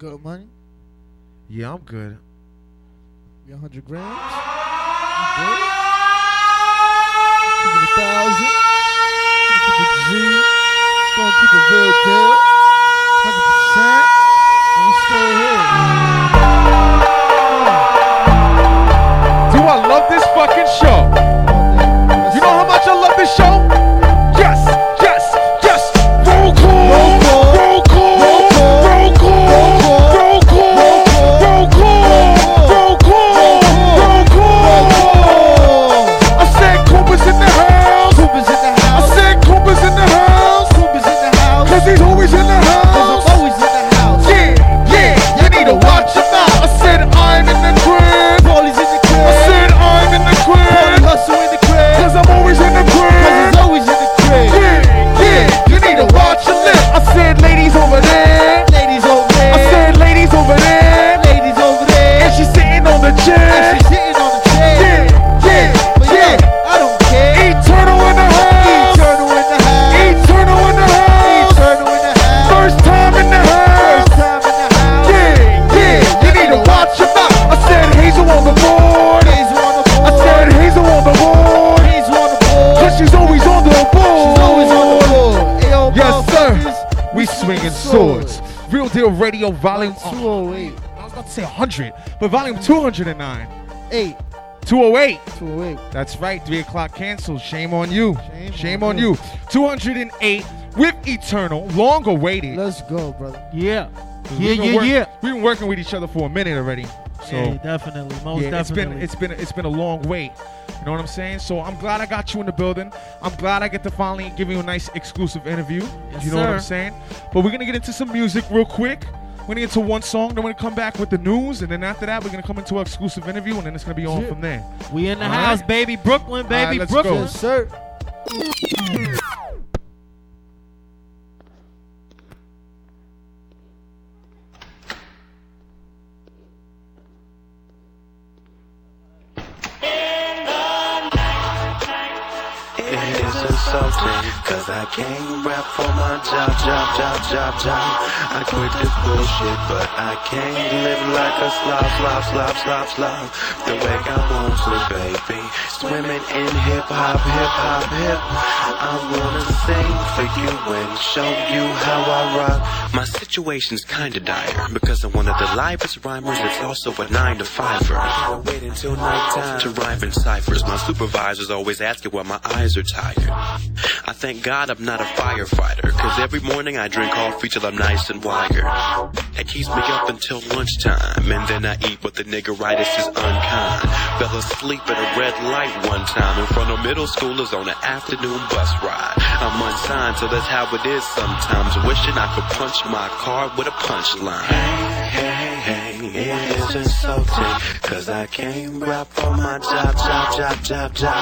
Good money. Yeah, I'm good. We 100 grams. I'm good. Keep it a thousand. Gonna keep it G. Gonna keep it real deal. 100%. And we still here. Do I love this fucking show? Radio Volume. uh, 208. I was about to say 100, but Volume 209. 8. 208. 208. That's right. 3 o'clock canceled. Shame on you. Shame Shame, on on you. you. 208 with Eternal. Long awaited. Let's go, brother. Yeah. Yeah, yeah, work- yeah. We've been working with each other for a minute already. So yeah, definitely. Most yeah, it's definitely. been it's been it's been a long wait. You know what I'm saying? So I'm glad I got you in the building. I'm glad I get to finally give you a nice exclusive interview. Yes, you know what I'm saying? But we're gonna get into some music real quick. We're gonna get into one song, then we're gonna come back with the news, and then after that we're gonna come into an exclusive interview, and then it's gonna be on Yeah. from there. we in the All house, right. baby. Brooklyn, All right, baby. let's Brooklyn. go. Yes, sir. Cause I can't rap for my job, job, job, job, job. I quit this bullshit, but I can't live like a slob, slob, slob, slob, slob. The way I want to, baby. Swimming in hip hop, hip hop, hip. I wanna sing for you and show you how I rock. My situation's kinda dire, because I'm one of the livest rhymers that's also a 9 to 5er. I wait until nighttime to rhyme in ciphers. My supervisor's always asking why my eyes are tired. I thank God I'm not a firefighter, cause every morning I drink coffee till I'm nice and wired. It keeps me up until lunchtime, and then I eat what the niggeritis is unkind. Fell asleep at a red light one time in front of middle schoolers on an afternoon bus ride. I'm unsigned, so that's how it is sometimes. Wishing I could punch my car with a punchline. Hey, it is insulting, cause I can't rap for my job, job, job, job, job.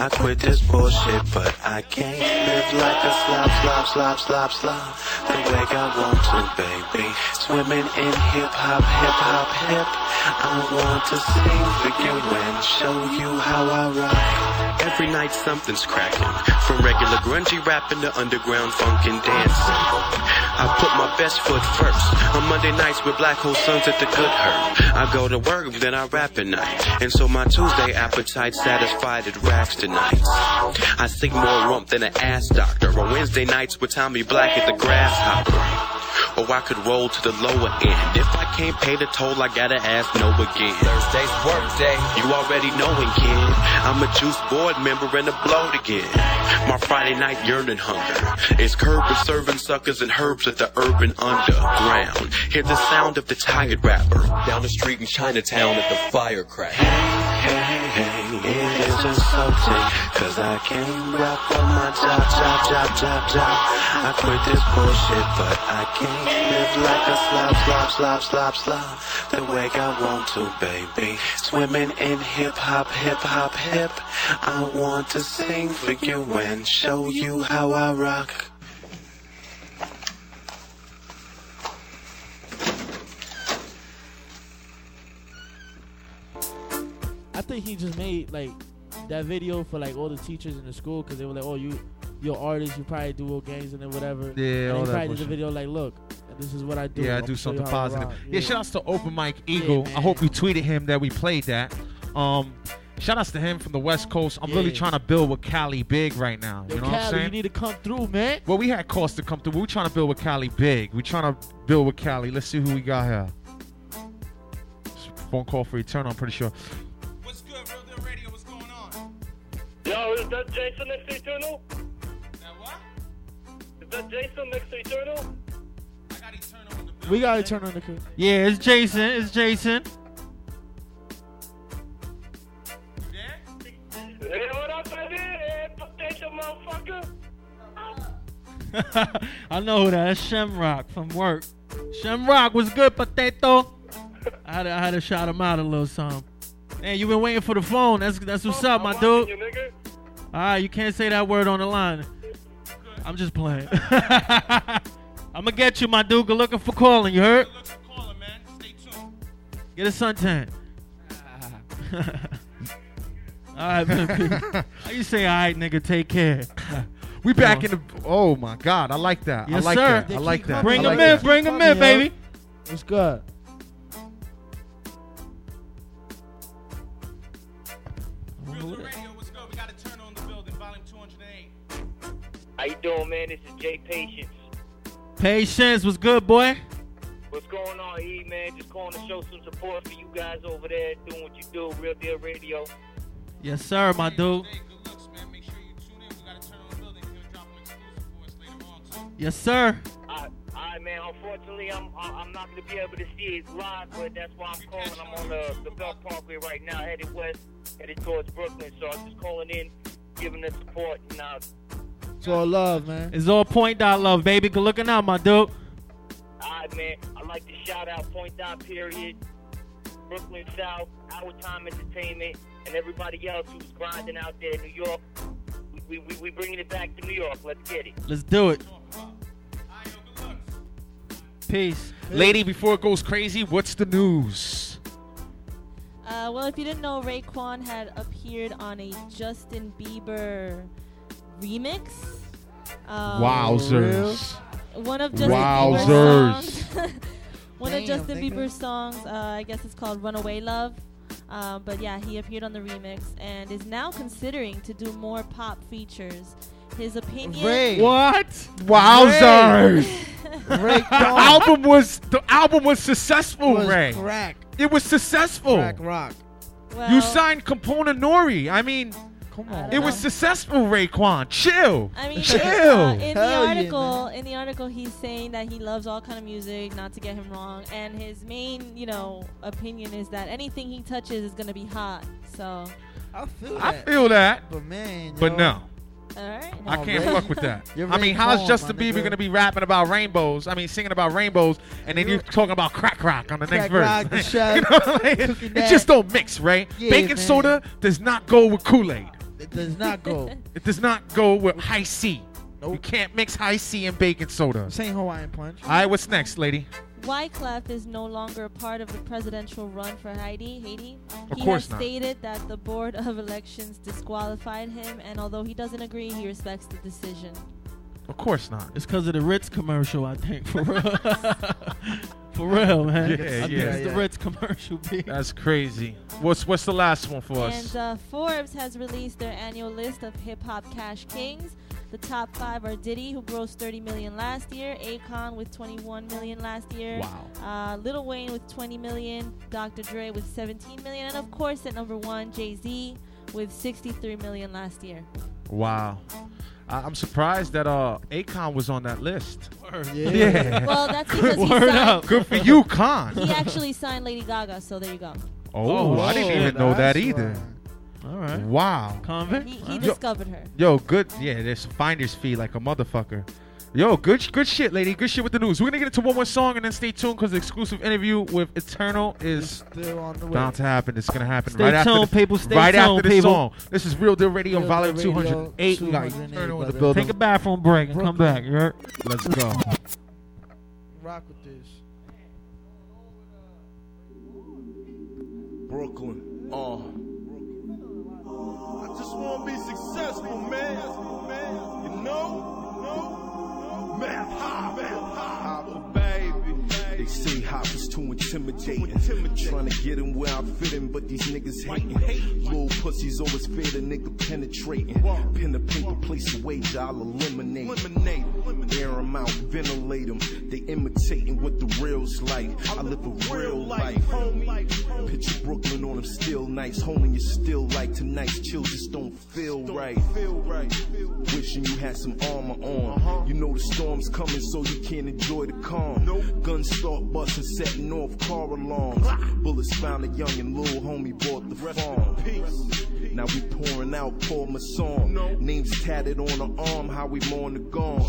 I quit this bullshit, but I can't live like a slob, slob, slob, slob, slob. The way I want to, baby. Swimming in hip hop, hip hop, hip. I want to sing for you and show you how I rock. Every night something's cracking. From regular grungy rapping to underground funk and dancing. I put my best foot first. On Monday nights with Black Hole Suns at the Good Herb. I go to work, then I rap at night. And so my Tuesday appetite satisfied at racks tonight. I sing more rump than an ass doctor. On Wednesday nights with Tommy Black at the Grasshopper. Or I could roll to the lower end. If I can't pay the toll, I gotta ask no again. Thursday's work day. You already knowing, kid. I'm a juice board member and a bloat again. My Friday night yearning hunger is curb with serving suckers and herbs at the urban underground. Hear the sound of the tired rapper. Down the street in Chinatown at the firecracker. Hey, hey, hey, it is insulting, cause I can't rap for my job, job, job, job, job. I quit this bullshit, but I can't live like a slob, slob, slob, slob, slob. The way I want to, baby. Swimming in hip hop, hip hop, hip. I want to sing for you and show you how I rock. I think he just made like that video for like all the teachers in the school because they were like, "Oh, you, you're artist, you probably do all gangs and then whatever." Yeah, and all he probably did the video like, "Look, This is what I do. Yeah, I do something positive. rock. Yeah, shout outs to Open Mike Eagle. I hope you tweeted him that we played that. Um, shout outs to him from the West Coast. I'm really trying to build with Cali big right now. Yo, you know what I'm saying? you need to come through, man. well, we had cost to come through. We're trying to build with Cali big. We're trying to build with Cali. Let's see who we got here. Phone call for Eternal, I'm pretty sure. Yo, is that Jason next to Eternal? Now what? Is that Jason next to Eternal? I got Eternal in the building. We gotta turn on the. co- Yeah, it's Jason. It's Jason. You there? Hey, what up, baby? Hey, potato motherfucker. I know who that is. Shemrock from work. Shemrock was good, potato. I had, to, I had to shout him out a little something. Hey, you been waiting for the phone. That's that's what's oh, up, my I'm dude. Watching You. All right, you can't say that word on the line. I'm just playing. I'm gonna get you, my dude. Good looking for calling. You heard? Good luck for calling, man. Stay tuned. Get a suntan. Ah. all right, man. How you say, all right, nigga? Take care. We back in the. Oh my God, I like that. Yes, I like sir. that. They I like that. Bring I him in. Bring him in, baby. What's good? You doing, man? This is Jay Patience. Patience what's good, boy. What's going on, E, man? Just calling to show some support for you guys over there doing what you do, Real Deal Radio. Yes, sir, my dude. Good looks, man. Make sure you tune in. We got Eternal in the building. He's drop an exclusive for us later on, too. Yes, sir. All right, man. Unfortunately, I'm I- I'm not gonna be able to see it live, but that's why I'm calling. I'm on the the Belt Parkway right now, headed west, headed towards Brooklyn. So I'm just calling in, giving the support. And uh, It's all love, man. It's all point dot love, baby. Good looking out, my dude. all right, man. I'd like to shout out Point Dot Period, Brooklyn South, Our Time Entertainment, and everybody else who's grinding out there in New York. We we we bringing it back to New York. Let's get it. Let's do it. All right, yo, good looks. Peace. Lady, before it goes crazy, what's the news? Uh, well, if you didn't know, Raekwon had appeared on a Justin Bieber remix. Um, Wowzers. One of Justin Wowzers. Bieber's songs. one of Justin nigga. Bieber's songs. Uh, I guess it's called "Runaway Love." Um, but yeah, he appeared on the remix and is now considering to do more pop features. His opinion. Ray. What? Wowzers. Ray the album was the album was successful, was Ray. crack, It was successful. crack rock. Well, You signed Capone Nori. I mean, Come on. don't it was know. successful, Raekwon. Chill. I mean, Chill. uh, in the Hell yeah, article, in the article, he's saying that he loves all kind of music. Not to get him wrong, and his main, you know, opinion is that anything he touches is gonna be hot. So, I feel that. I that. feel that, but man, but yo, no. all right. I can't Ray. fuck with that. I mean, how's Kwan, Justin Bieber gonna be rapping about rainbows? I mean, singing about rainbows, and then you're talking about crack rock on the next Crack verse. rock, the you know, like, it, cooking it just don't mix, right? Yeah, Baking man. soda does not go with Kool Aid. It does not go. It does not go with Hi-C. You can't mix Hi-C and baking soda. This ain't Hawaiian punch. All right, what's next, lady? Wyclef is no longer a part of the presidential run for Haiti. Haiti. Of he course has not. stated that the board of elections disqualified him, and although he doesn't agree, he respects the decision. Of course not. It's because of the Ritz commercial, I think. For real. for real, man. Yeah, I yeah, it's the yeah. Ritz commercial. B. That's crazy. What's what's the last one for us? And uh, Forbes has released their annual list of hip hop cash kings. The top five are Diddy, who grossed 30 million last year, Akon with 21 million last year, Wow. uh, Lil Wayne with 20 million, Dr. Dre with 17 million, and of course at number one, Jay Z with 63 million last year. Wow. I, I'm surprised that uh Akon was on that list. Yeah. Yeah. Well, that's because he Word signed. up. Good for you, Con. He actually signed Lady Gaga, so there you go. Oh, Oh, I didn't shit, even know that either. why. All right. Wow. Konvict? He, he Huh? discovered her. Yo, good. Yeah, there's finder's fee like a motherfucker. Yo, good, good shit, lady. Good shit with the news. We're gonna get into one more song and then stay tuned because the exclusive interview with Eternal is Still on the way. bound to happen. It's gonna happen Stay right after the, people. Stay right tuned, after this people. song. This is Real Deal Radio, Real Volume Deal Radio, 208. We got 208, Eternal in the building. Take a bathroom break and come back. You heard? Let's go. Rock with this. Brooklyn. Uh. I just want to be successful, man. You know? You know? Math high, math high. High for baby. intimidating. Trying to get him where I fit in, but these niggas hating. Little pussies always fear the nigga penetrating. Pen to paper, place a wage, I'll eliminate. Air them out, ventilate them. They imitating what the real's like. I live a real life. Picture Brooklyn on them still nights. Homie, you still like tonight's chill just don't feel right. Feel right. Wishing you had some armor on. You know the storm's coming, so you can't enjoy the calm. Gun Guns start busting, setting off car alarms. Bullets found a young and little homie bought the farm. Now we pouring out Paul Masson. Names tatted on the arm, how we mourn the gone.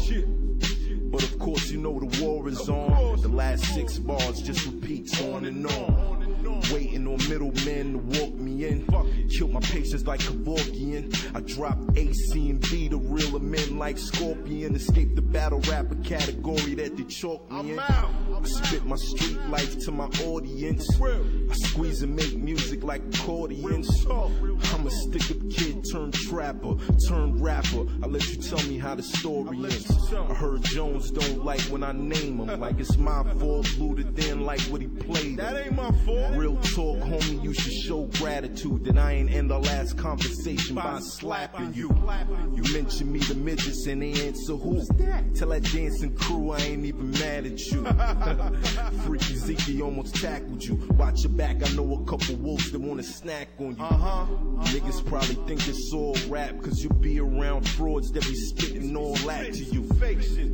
But of course, you know the war is on. The last six bars just repeats on and on. Waiting on middlemen to walk me in. Killed my patience like Kevorkian. I dropped A, C, and B to reel them in like Scorpion. Escape the battle rapper category that they chalk me in. I spit my street life to my audience. I squeeze and make music like accordions. I'm a stick up kid turned trapper, turned rapper. I let you tell me how the story ends. I heard Jones don't like when I name him. Like it's my fault, Luda didn't like what he played. That ain't my fault. Real talk, homie, you should show gratitude that I ain't end our last conversation by slapping you. You mentioned me the midgets and they answer who? Tell that dancing crew I ain't even mad at you. Freaky Zeke almost tackled you. Watch your back, I know a couple wolves that wanna snack on you. Uh-huh. Niggas probably think it's all rap, cause you be around frauds that be spitting all that to you.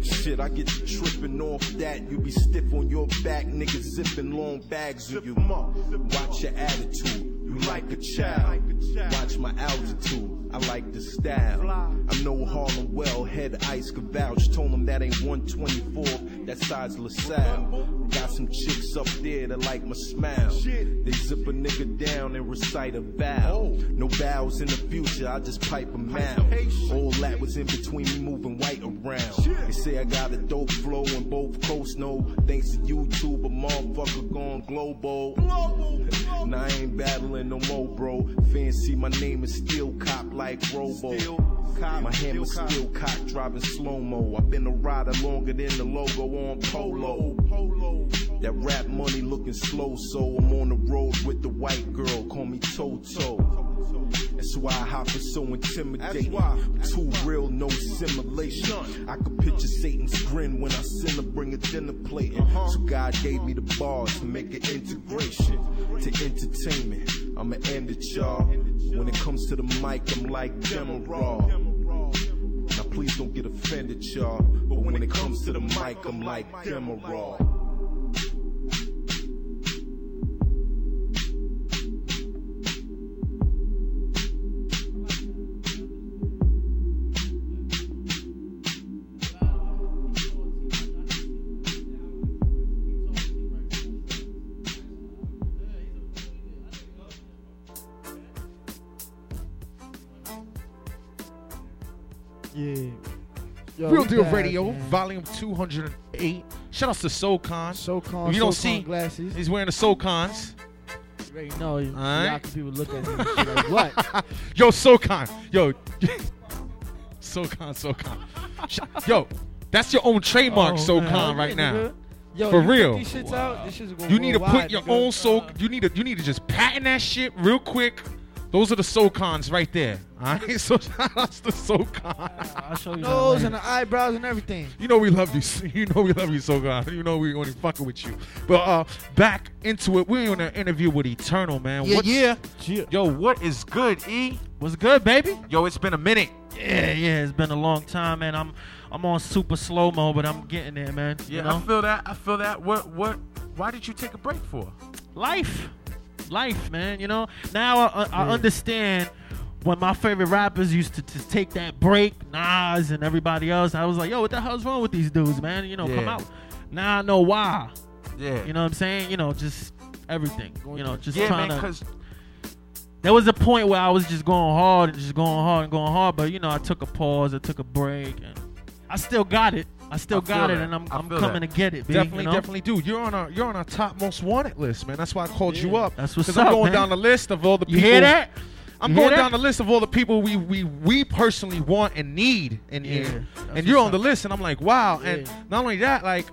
Shit, I get you tripping off that. You be stiff on your back, niggas zipping long bags of you. Watch your attitude. You like a child. Watch my altitude. I like the style. I'm no Harlem well. Head ice could vouch. Told him that ain't 124. That side's LaSalle. Got some chicks up there that like my smile. They zip a nigga down and recite a vow. No vows in the future. I just pipe them out. All that was in between me moving white around. They say I got a dope flow in both coasts. No, thanks to YouTube, a motherfucker gone global. Nah, I ain't battling no more, bro. Fancy my name is still cop like Robo. My hammer still cock driving slow mo. I've been a rider longer than the logo on Polo. Polo. That rap money looking slow, so I'm on the road with the white girl. Call me Toto. That's why I hop is so intimidating. Too real, no simulation. I could picture Satan's grin when I send her bring a dinner plate. So God gave me the bars to make an integration to entertainment. I'ma end it, y'all. When it comes to the mic, I'm like Demerol. Now please don't get offended, y'all. But when it comes to the mic, I'm like Demerol. Yeah. Yo, Real we Deal bad, Radio, man. volume 208. Shout outs to SoCon. SoCon, If you don't see, glasses. he's wearing the SoCons. You already know. You, people look at shit like, what? Yo, SoCon. Yo. SoCon, SoCon. Yo, that's your own trademark, Oh, SoCon, man. right now. Yo, For you real. These shits out. This shit's going You need to put your nigga. own so you need to you need to just patent that shit real quick. Those are the SoCons right there. Alright? So shout outs to SoCon. I'll show you. Nose and the eyebrows and everything. You know we love you. You know we love you so God. You know we only fucking with you. But uh back into it. We're on an interview with Eternal, man. Yeah, What's- yeah. Yo, what is good, E? What's good, baby? Yo, it's been a minute. Yeah, yeah, it's been a long time, man. I'm I'm on super slow mo, but I'm getting there, man. Yeah, you know? I feel that. I feel that. What what why did you take a break for? life, life, man. You know, now I, I, I understand when my favorite rappers used to, to take that break, Nas and everybody else. I was like, yo, what the hell's wrong with these dudes, man? You know, come out. Now I know why. Yeah. You know what I'm saying? You know, just everything. You know, just yeah, trying man, to. cause There was a point where I was just going hard and just going hard and going hard, but you know, I took a pause, I took a break, and I still got it. I still I got it, that. and I'm, I'm coming that. to get it. B, definitely, you know? definitely, dude. You're on our you're on our top most wanted list, man. That's why I called you up. That's what's 'Cause I'm up, going man. down the list of all the people. You hear that? I'm You going that? down the list of all the people we we we personally want and need in Yeah, here. And you're on the list, and I'm like, wow. And not only that, like,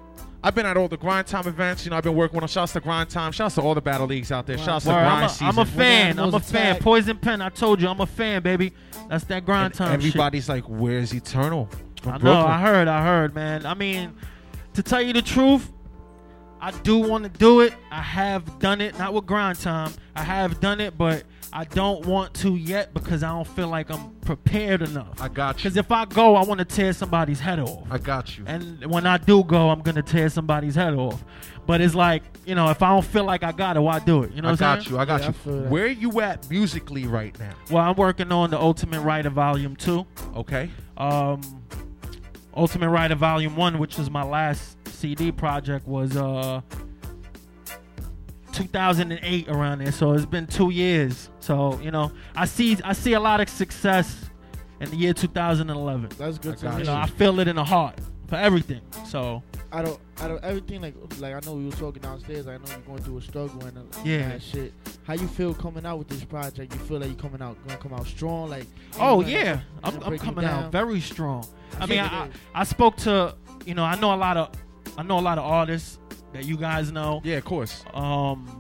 I've been at all the grind time events. You know, I've been working with them. Shouts to grind time. Shouts to all the battle leagues out there. Shouts to grind I'm, a, season. I'm a fan. I'm a fan. Poison Pen. I told you, I'm a fan, baby. That's that grind And time. shit. everybody's like, "Where's Eternal?" From I know. Brooklyn. I heard. I heard, man. I mean, to tell you the truth, I do want to do it. I have done it, not with grind time. I have done it, but I don't want to yet because I don't feel like I'm prepared enough. I got you. Because if I go, I want to tear somebody's head off. I got you. And when I do go, I'm gonna tear somebody's head off. But it's like, you know, if I don't feel like I got it, why do it? You know I what I'm got saying? you. I got Yeah, you. feel that. Where you at musically right now? Well, I'm working on the Ultimate Writer Volume Two. Okay. Um, Ultimate Writer Volume One, which is my last CD project, was uh 2008 around there. So it's been two years. So you know, I see I see a lot of success in the year 2011. That's good to. You know, I feel it in the heart for everything. So I don't, I don't, everything like, like I know we were talking downstairs. I know you're going through a struggle and uh, Yeah. that shit. How you feel coming out with this project? You feel like you're coming out, gonna come out strong? Like, Oh ain't yeah, I'm, I'm break you coming out very strong. I mean, I. I I spoke to you know I know a lot of I know a lot of artists that you guys know. Yeah, of course. Um,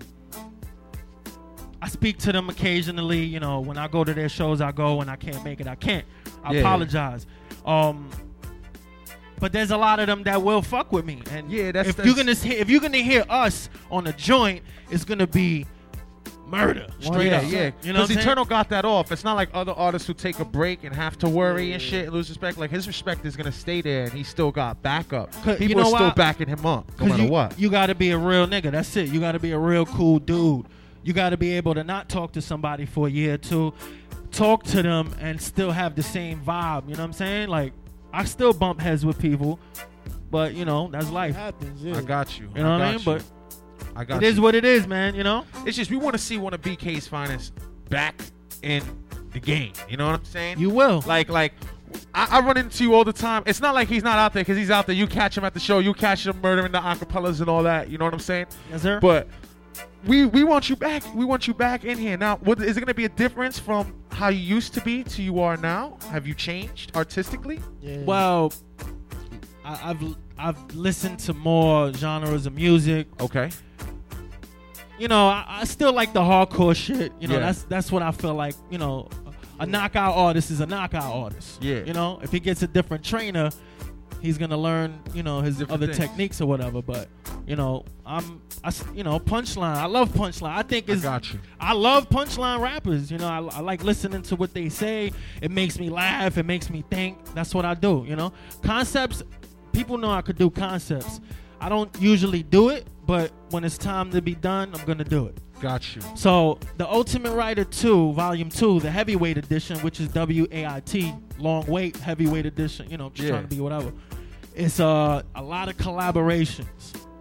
I speak to them occasionally. You know, when I go to their shows, I go. When I can't make it, I can't. I Yeah. apologize. Um, but there's a lot of them that will fuck with me. And Yeah, that's- if that's- you're gonna if you're gonna hear us on a joint, it's gonna be murder straight yeah, up. yeah. You know, Because what I'm saying? Eternal got that off. It's not like other artists who take a break and have to worry and shit and lose respect. Like his respect is gonna stay there, and he still got backup. People you know are still why? backing him up, no 'Cause matter you, what. You got to be a real nigga. That's it. You got to be a real cool dude. You got to be able to not talk to somebody for a year or two, talk to them and still have the same vibe. You know what I'm saying? Like, I still bump heads with people, but you know that's It life. happens. Yeah. I got you. You know what I got mean? you. But I got it is you. what it is, man. You know? It's just we want to see one of BK's finest back in the game. You know what I'm saying? You will. like like I, I run into you all the time. It's not like he's not out there because he's out there. You catch him at the show. You catch him murdering the acapellas and all that. You know what I'm saying? Yes, sir. But we we want you back. We want you back in here now. What, is it going to be a difference from how you used to be to you are now? Have you changed artistically? Yeah. well, I, I've I've listened to more genres of music. Okay. you know, I, I still like the hardcore shit. You know, Yeah. that's that's what I feel like. You know, a knockout artist is a knockout artist. Yeah. You know, if he gets a different trainer, he's gonna learn. You know, his Different other things. techniques or whatever. But you know, I'm, I, you know, punchline. I love punchline. I think I it's. got you. I love punchline rappers. You know, I, I like listening to what they say. It makes me laugh. It makes me think. That's what I do. You know, concepts. People know I could do concepts. I don't usually do it, but when it's time to be done, I'm gonna do it. Got you. So the Ultimate Writer 2, Volume 2, the heavyweight edition, which is W A I T, long weight heavyweight edition, you know, just Yeah. trying to be whatever. It's uh, a lot of collaborations.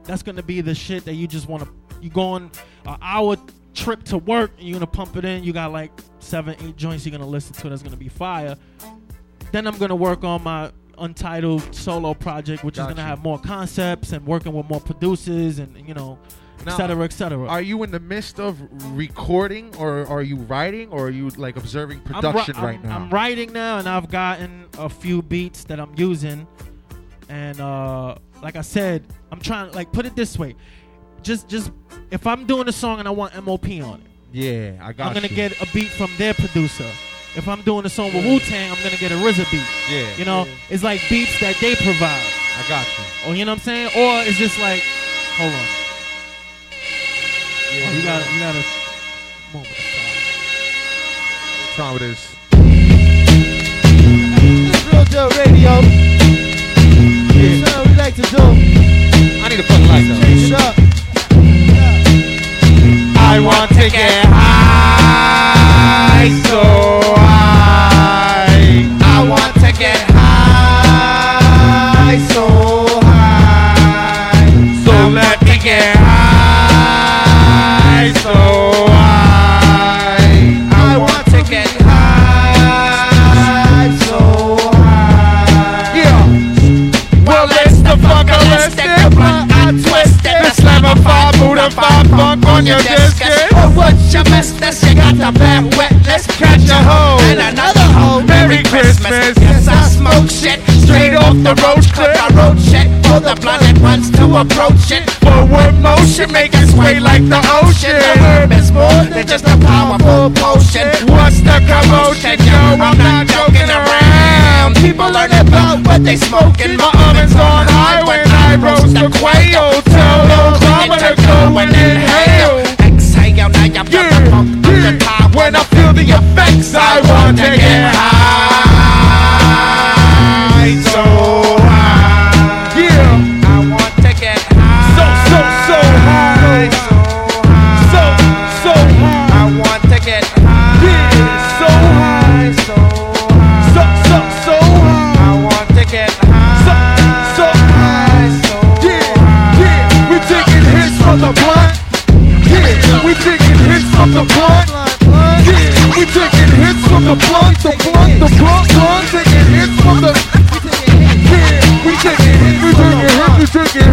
That's gonna be the shit that you just wanna you go on an hour trip to work and you're gonna pump it in. You got like seven, eight joints you're gonna listen to that's gonna be fire. Then I'm gonna work on my untitled solo project, which is gonna you. have more concepts and working with more producers and you know, Now, et cetera, et cetera. Are you in the midst of recording, or are you writing, or are you like observing I'm production I'm, right now? I'm writing now, and I've gotten a few beats that I'm using, and uh, like I said, I'm trying like put it this way, just just if I'm doing a song and I want MOP on it, yeah, I got I'm gonna you. get a beat from their producer. If I'm doing a song with Wu Tang, I'm gonna get a RZA beat. Yeah, You know, it's like beats that they provide. I got you. Or you know what I'm saying? Or it's just like, hold on. Oh, you got you got a moment. of silence. What time it is? It's Real Deal Radio. That's what we like to do. I need a fucking light though. Change it up. I want to get high, so on your discus. Oh, what you missed this? You got the bad wet. Let's Catch a hoe. and another hoe. Merry Christmas. Yes, I smoke shit straight off the roach clip. I wrote shit for the blunted ones to approach it. Forward motion, make it sway like the ocean. The herb is more than just a powerful potion. What's the commotion, yo? I'm not joking around. People learn about what they smoking. My oven's on high when I roast the quail. Tell mama to go and inhale. I want to taking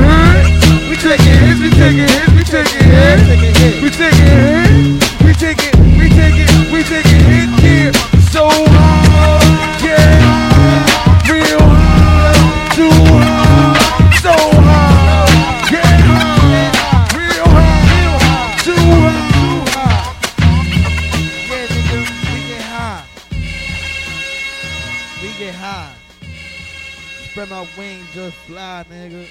fly, nigga. Little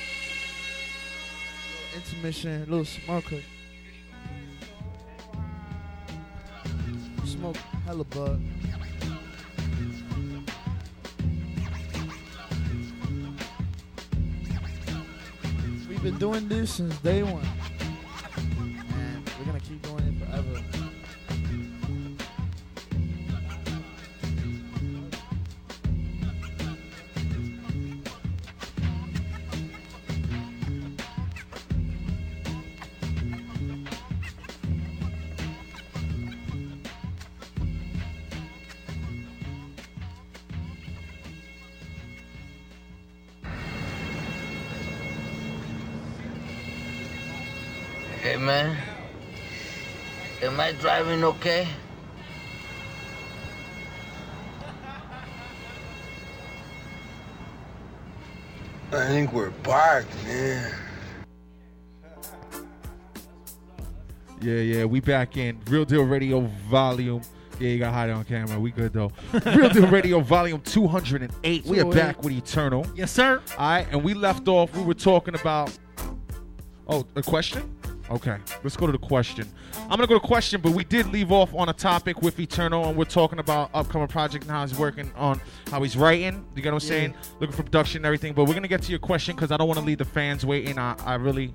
intermission, little smoker. Smoke hella bud. We've been doing this since day one. And we're gonna keep doing it forever. Hey man, am I driving okay? I think we're parked, man. Yeah, yeah, we back in. Real Deal Radio Volume. Yeah, you got hide on camera. We good though. Real Deal Radio Volume 208. We are back with Eternal. Yes, sir. All right, and we left off. We were talking about. Oh, a question? Okay, let's go to the question. I'm gonna go to question, but we did leave off on a topic with Eternal, and we're talking about upcoming project and how he's working on how he's writing. You get what I'm saying? Looking for production and everything. But we're gonna get to your question because I don't want to leave the fans waiting. I, I really,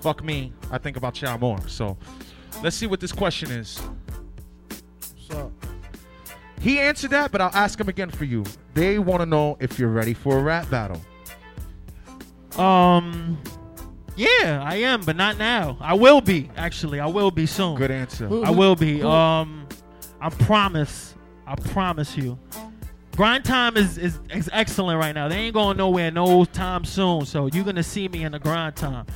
fuck me. I think about y'all more. So, let's see what this question is. What's up? He answered that, but I'll ask him again for you. They want to know if you're ready for a rap battle. Um, yeah, I am, but not now. I will be actually. I will be soon. Good answer. I will be. Um, I promise. I promise you. Grind time is, is is excellent right now. They ain't going nowhere no time soon. So you're gonna see me in the grind time.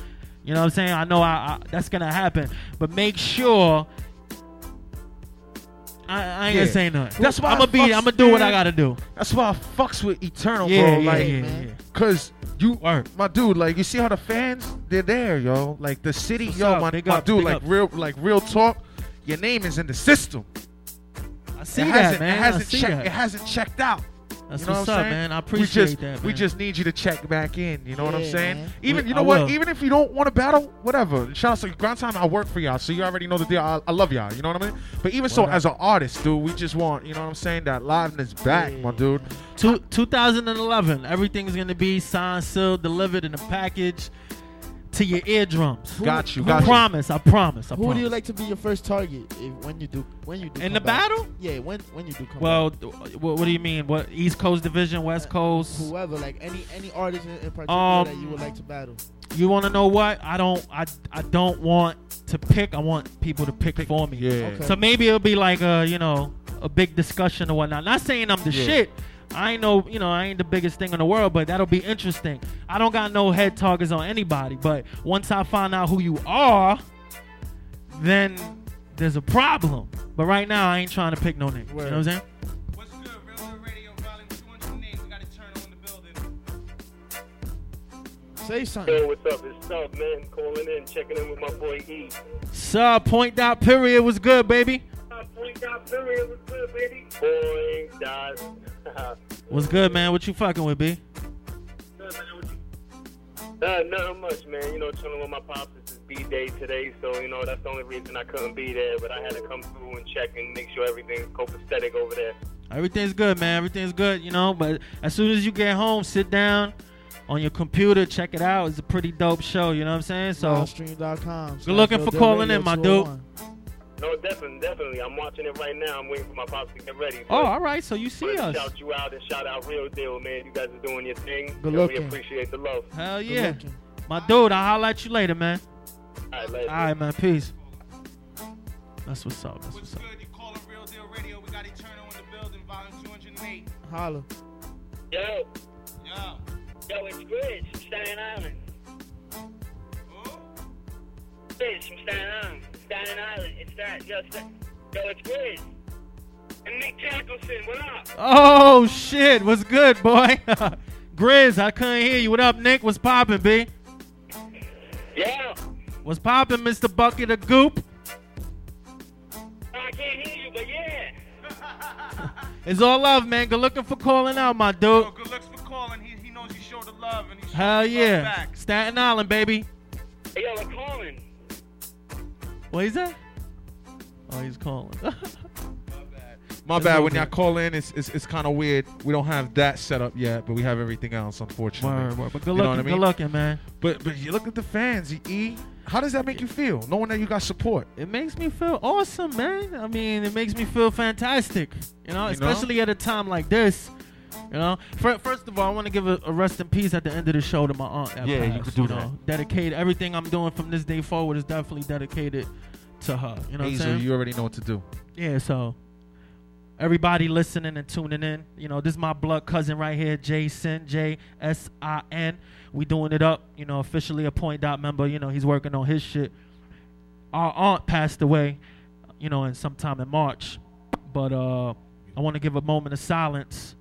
You know what I'm saying? I know I, I that's gonna happen, but make sure. I, I ain't Yeah. gonna say nothing. That's why I'm gonna be. I'm gonna do what I gotta do. That's why I fucks with Eternal, Yeah, bro. yeah, like, yeah, yeah. cause you, are my dude, like you see how the fans they're there, yo. Like the city, What's yo, up? my, Big my ups, dude, like ups. real, like real talk. Your name is in the system. I see it that, man. It I hasn't checked. that. It hasn't checked out. That's you know what's what I'm up, saying? man. I we appreciate just, that, We just need you to check back in. You know what I'm saying? man. Even We- you know I what? will. Even if you don't want to battle, whatever. Shout out to Grind Time. I work for y'all, so you already know the deal. I, I love y'all. You know what I mean? But even so, up. as an artist, dude, we just want you know what I'm saying that liveness back, my dude. Two, 2011, everything's gonna be signed, sealed, delivered in a package to your eardrums. Got you, I got you. promise. I promise. I Who promise. do you like to be your first target if, when you do when you do In the back? battle? Yeah, when when you do come Well, back. th- what, what do you mean? What East Coast division, West Coast? whoever like any any artist in, in particular Um, that you would like to battle. You want to know what? I don't. I I don't want to pick. I want people to pick, for me. Yeah. Okay. So maybe it'll be like a you know a big discussion or whatnot. Not saying I'm the Yeah. shit. I ain't no you know I ain't the biggest thing in the world, but that'll be interesting. I don't got no head targets on anybody, but once I find out who you are, then there's a problem. But right now I ain't trying to pick no name. You know what I'm saying? What's good? Real Deal Radio Volume 208. We got Eternal in the building. Say something. Yo, what's up? It's Sub, man. Calling in, checking in with my boy E. Sub point dot period was good, baby. Point dot period was good, baby. Point dot. What's good, man? What you fucking with, B? Uh, nothing much, man. You know, chilling with my pops. It's his B day today, so you know that's the only reason I couldn't be there. But I had to come through and check and make sure everything's copacetic over there. Everything's good, man. Everything's good, you know. But as soon as you get home, sit down on your computer, check it out. It's a pretty dope show, you know what I'm saying? So Livestream.com. good looking for calling in, my dude. No, definitely, definitely. I'm watching it right now. I'm waiting for my pops to get ready. Oh, all right. So you see us. Shout you out and shout out Real Deal, man. You guys are doing your thing. Good Really looking. appreciate the love. Hell yeah. My dude, I'll holler at you later, man. All right, later. All right, man. Peace. That's what's up. That's what's up. Holla. Yo. Yo. Yo, it's Grizz from Staten Island. Grizz from Staten Island. Staten Island. It's that. Yo, Sta- yo it's Grizz. And Nick Jackelson, what up? Oh shit, what's good, boy? Grizz, I couldn't hear you. What up, Nick? What's poppin', B? Yeah. What's poppin', Mr. Bucket of Goop? I can't hear you, but yeah. It's all love, man. Good looking for calling out, my dude. Good looks for calling. He, he knows you showed the love and he showed Hell the love yeah. back. Staten Island, baby. Hey, yo, we're calling. What is that? Oh, he's calling. My It's bad. When y'all good. call in, it's it's, it's kind of weird. We don't have that set up yet, but we have everything else, unfortunately. Word, word. But good You know what I good mean? looking, man. But but you look at the fans, E. How does that make you feel, knowing that you got support? It makes me feel awesome, man. I mean, it makes me feel fantastic. You know, You know? especially at a time like this. You know, first of all, I want to give a, a rest in peace at the end of the show to my aunt. that Yeah, you could do know. Dedicate everything I'm doing from this day forward is definitely dedicated to her. You know what I'm Hazel, saying? you already know what to do. Yeah, so everybody listening and tuning in, you know, this is my blood cousin right here, Jason, J S I N. We doing it up, you know, officially a point dot member. You know, he's working on his shit. Our aunt passed away, you know, in sometime in March. But uh I want to give a moment of silence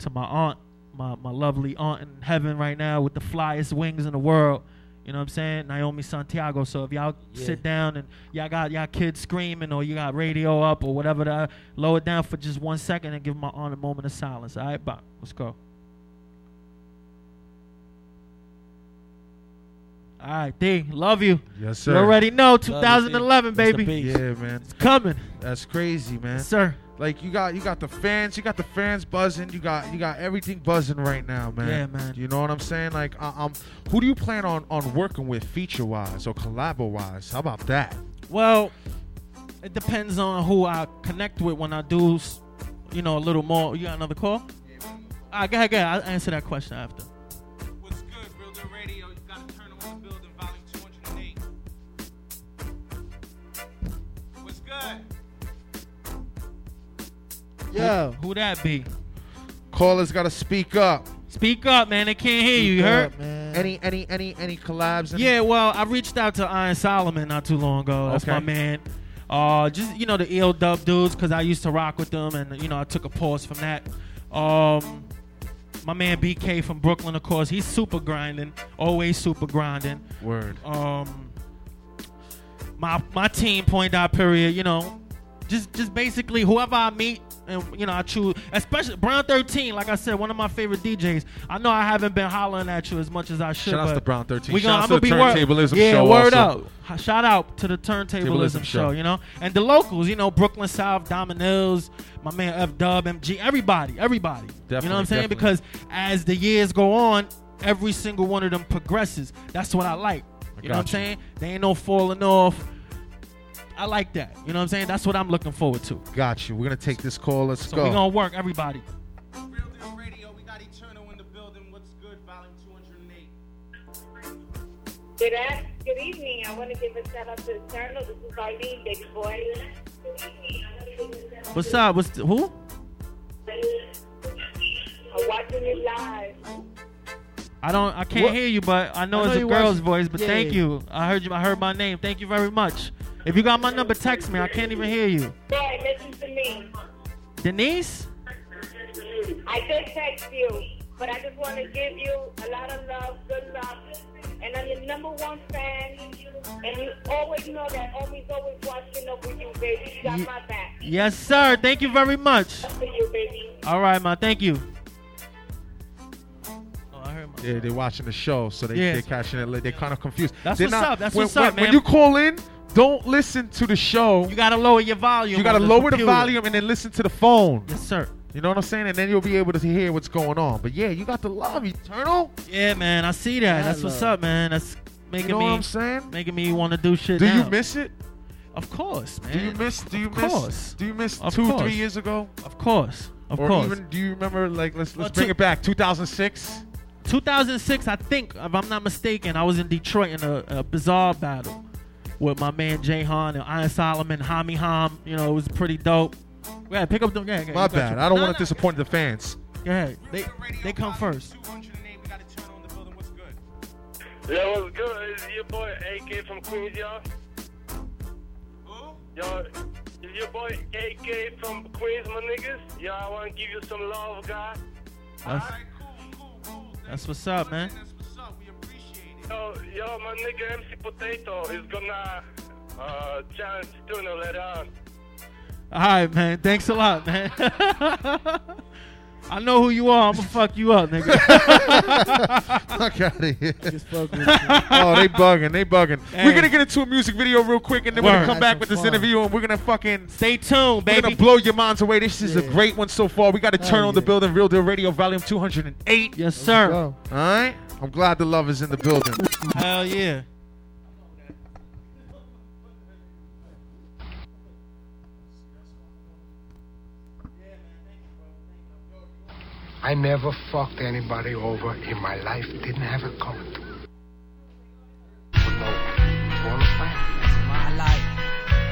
to my aunt, my, my lovely aunt in heaven right now with the flyest wings in the world. You know what I'm saying? Naomi Santiago. So if y'all Yeah. sit down and y'all got y'all kids screaming or you got radio up or whatever, that, lower it down for just one second and give my aunt a moment of silence. All right, bye. Let's go. All right, D, love you. Yes, sir. You sir. already know, 2011, baby. Yeah, man. It's coming. That's crazy, man. Yes, sir. Like you got you got the fans, you got the fans buzzing, you got you got everything buzzing right now, man. Yeah, man. You know what I'm saying? Like, uh, um, who do you plan on on working with, feature wise or collabo wise? How about that? Well, it depends on who I connect with when I do, you know, a little more. You got another call? All right, go ahead, go ahead. I'll answer that question after. Yo. Who, who that be? Callers got to speak up. Speak up, man. They can't hear you. You heard? up, Any any any any collabs? Any- Yeah, well, I reached out to Iron Solomon not too long ago. That's Okay. my man. Uh, just you know the ill dub dudes because I used to rock with them, and you know I took a pause from that. Um, my man BK from Brooklyn, of course, he's super grinding, always super grinding. Word. Um, my my team point out period. You know, just just basically whoever I meet. And you know, I choose, especially Brown 13. Like I said, one of my favorite DJs. I know I haven't been hollering at you as much as I should. Shout but to Brown 13. We gonna, Shouts I'm to the Turntablism yeah, show word also. out. Shout out to the Turntablism Tablism show, show. you know, and the locals, you know, Brooklyn South, Hills, my man F Dub, MG, everybody, everybody. Definitely, you know what I'm saying? definitely. Because as the years go on, every single one of them progresses. That's what I like. You know what I'm you. saying? They ain't no falling off. I like that. You know what I'm saying? That's what I'm looking forward to. Got you. We're gonna take this call. Let's So go. We're gonna work, everybody. Real Deal Radio, we got Eternal in the building. What's good, volume 208. Good, af- good evening. I want to give a shout out to Eternal. This is Arlene, baby boy. What's up? What's the, who? I'm watching you live. I don't. I can't What? hear you, but I know I know it's a girl's watch- voice. But yeah. thank you. I heard you. I heard my name. Thank you very much. If you got my number, text me. I can't even hear you. Boy, listen to me. Denise. I did text you. But I just want to give you a lot of love, good luck, and I'm your number one fan. And you always know that Omi's always watching over you, baby. You got Ye- my back. Yes, sir. Thank you very much. For you, baby. All right, man. Thank you. Oh, yeah, they're watching the show, so they, Yeah. they're catching it. They're kind of confused. That's They're what's not- up. That's when, what's up, when, man. When you call in, don't listen to the show. You gotta lower your volume. You gotta the lower the volume and then listen to the phone. Yes, sir. You know what I'm saying? And then you'll be able to hear what's going on. But yeah, you got the love, Eternal. Yeah, man. I see that. That's what's up, man. That's making you know me. what I'm saying? Making me want to do shit. Do you miss it? Of course, man. Do you miss? Do you Of miss? course. Do you miss Of two, course. three years ago? Of course. Of or course. even, do you remember? Like, let's let's bring it back. 2006. 2006, I think, if I'm not mistaken, I was in Detroit in a, a bizarre battle with my man Jay Han and Iron Solomon, Hami Ham. You know, it was pretty dope. Go ahead, pick up the. Yeah, My bad. I don't want to disappoint the fans. Go ahead. They they come first. Yo, what's good? It's your boy AK from Queens, y'all. Who? Yo, it's your boy AK from Queens, my niggas. Yo, I want to give you some love, guy. That's, that's what's up, man. Yo, yo, my nigga MC Potato is gonna uh, challenge Tuna later on. All right, man. Thanks a lot, man. I know who you are. I'm gonna fuck you up, nigga. Fuck out of here. Just fuck with you. oh, they bugging. They bugging. Hey. We're gonna get into a music video real quick, and then we're Word. gonna come back Have with some this fun. interview, and we're gonna fucking stay tuned, We're baby. gonna blow your minds away. This is a Yeah. great one so far. We got to turn Hell on the yeah. building. Real Deal Radio, Volume 208. Yes, sir. All right. I'm glad the love is in the building. Hell yeah. I never fucked anybody over in my life. Didn't have a coming to no one. You understand? My life,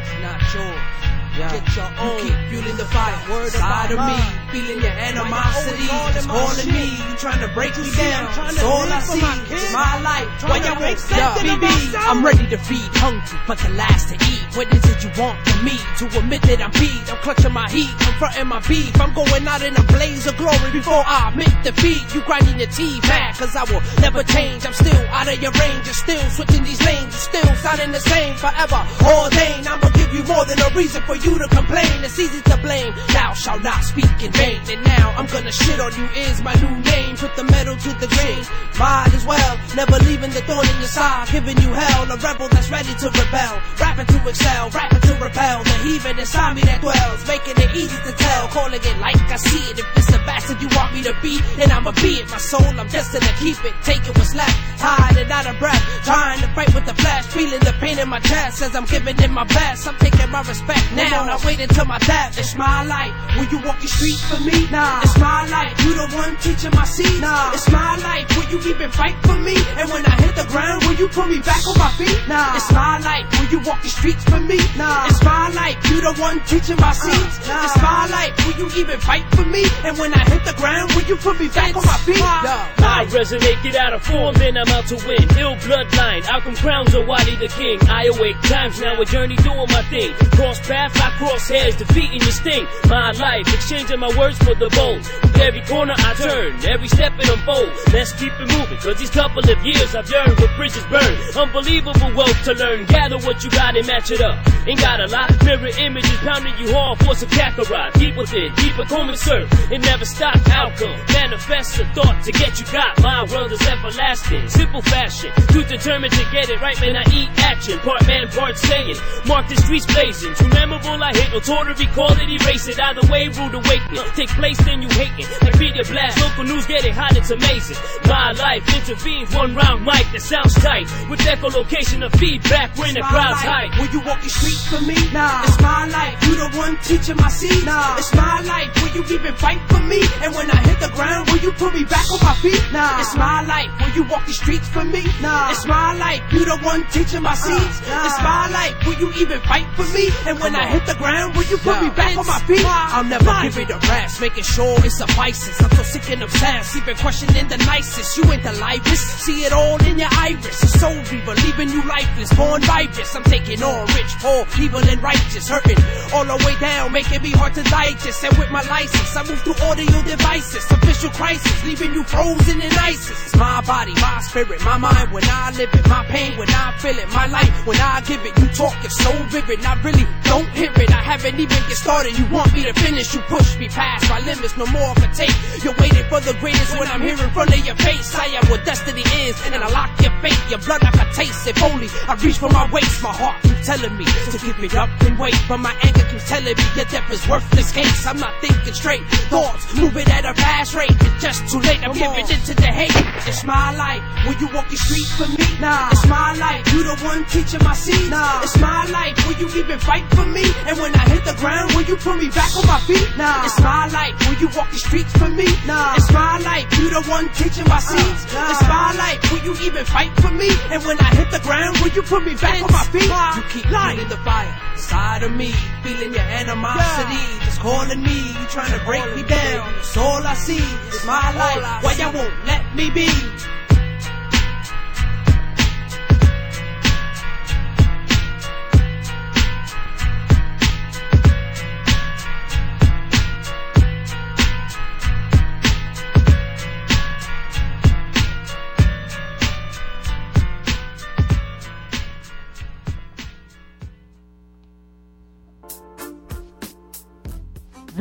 it's not yours. Get your own. You keep fueling the fire. Word Side of me, feeling your animosity. It's calling me. You trying to break me down. It's all I see. It's my life. Why y'all won't yeah, BB, I'm ready to feed. Hungry, but the last to eat. What is it you want from me? To admit that I'm beat. I'm clutching my heat. Confronting my beef. I'm going out in a blaze of glory before I admit defeat. You grinding your teeth mad, cause I will never change. I'm still out of your range. You're still switching these lanes. You're still sounding the same forever. Ordained. I'ma give you more than a reason for you to complain. It's easy to blame. Thou shalt not speak in vain. And now I'm gonna shit on you is my new name. Put the metal to the grain. Might as well. Never leaving the thorn in your side. Giving you hell. A rebel that's ready to rebel. Rapping to excel. Rapping to repel. The heathen inside me that dwells. Making it easy to tell. Calling it like I see it. If it's a bastard you want me to be, then I'ma be it. My soul, I'm destined to keep it. Taking what's left. Tired and out of breath. Trying to fight with the flash. Feeling the pain in my chest as I'm giving it my best. I'm taking my respect now. Not waiting till my death. It's my life. Will you walk the streets for me? Nah. It's my life. You the one teaching my seeds. Nah. It's my life. Will you even fight for me? And when I hit the ground, will you put me back on my feet? Nah. It's my life. Will you walk the streets for me? Nah. It's my life. You the one teaching my seeds. Nah. It's my life. Will you even fight for me? And when I hit the ground, will you put me back on my feet? I resonate, get out of form, then I'm out to win. Ill bloodline, outcome crowns or Wadi the king. I awake times now, a journey doing my thing. Cross path, Cross heads, defeating your sting. My life, exchanging my words for the bold. With every corner I turn, every step it unfolds. Let's keep it moving, cause these couple of years I've yearned with bridges burned. Unbelievable wealth to learn, gather what you got and match it up. Ain't got a lot, mirror images pounding you hard, force of Kakarot. Deep within, deeper comb and serve. It never stop, outcome. Manifest a thought to get you got. My world is everlasting, simple fashion. Too determined to get it right, man, I eat action. Part man, part saying. Mark the streets blazing. Too memorable, I hate no tour to recall it, erase it. Either way, rude awakening. Take place, then you hate it. Like media blast, local news get it hot, it's amazing. My life intervenes, one round mic that sounds tight. With echolocation of feedback when the It's my crowd's life. hype. Will you walk the streets for me? Nah. It's my life. You the one teaching my seeds. Nah. It's my life. Will you even fight for me? And when I hit the ground, will you put me back on my feet? Nah. It's my life. Will you walk the streets for me? Nah. It's my life. You the one teaching teaching my seeds? Uh, uh. It's my life. Will you even fight for me? And when I hit the ground, will you put me back on my feet? I'll never give it a rest, making sure it suffices. I'm so sick and obsessed, even questioning the nicest. You ain't the livest, see it all in your iris. A soul reaver, leaving you lifeless, born righteous. I'm taking on rich, poor, evil and righteous, hurting all the way down, making me hard to digest. And with my license, I move through audio devices, official crisis, leaving you frozen in ISIS. It's my body, my spirit, my mind when I live it, my pain when I feel it, my life when I give it. You talk it so vivid, I really don't hear I haven't even get started. You want me to finish, you push me past my limits, no more I can take. You're waiting for the greatest when I'm here in front of your face. I am what destiny is, and I lock your fate. Your blood I can taste. If only I reach for my waist, my heart keeps telling me to give it up and wait. But my anger keeps telling me your death is worthless case. I'm not thinking straight. Thoughts moving at a fast rate. It's just too late. I'm giving into the hate. It's my life. Will you walk the streets for me? Nah. It's my life. You the one teaching my seeds. Nah. It's my life. Will you even fight for me? And when I hit the ground, will you put me back on my feet? Nah. It's my life. Will you walk the streets for me? Nah. It's my life. You the one teaching my seeds. Nah. It's my life. Will you even fight for me? And when I hit the ground, will you put me back on my feet? You keep lying in the fire inside of me, feeling your animosity. Just calling me, you trying to break me down. It's all I see. It's my life. Why y'all won't let me be?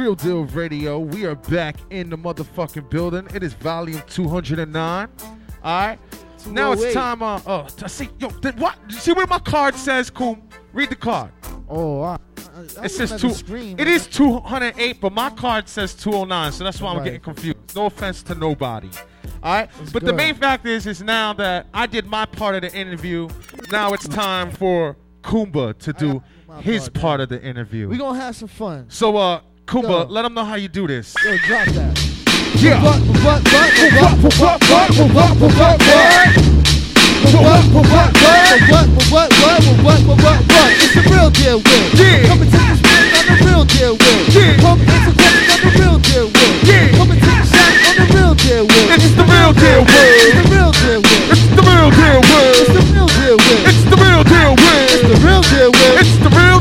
Real Deal Radio. We are back in the motherfucking building. It is volume 209. All right. Now it's time. Uh, uh, to see, yo, then what? See what my card says, Cool? Read the card. Oh, I, I, It says two. at the screen, It is 208, but my card says 209, so that's why I'm Right. getting confused. No offense to nobody. All right, but the main fact is, is now that I did my part of the interview, now it's time for Kumba to do his part, part of the interview. We gonna have some fun. so, uh, Kumba, let them know how you do this. Yo, drop that. Yeah. It's real deal, on the real deal, on the real deal, shot on the real deal, It's the real deal, It's the real deal, It's the real deal, It's the real deal, It's the real deal, It's the real deal,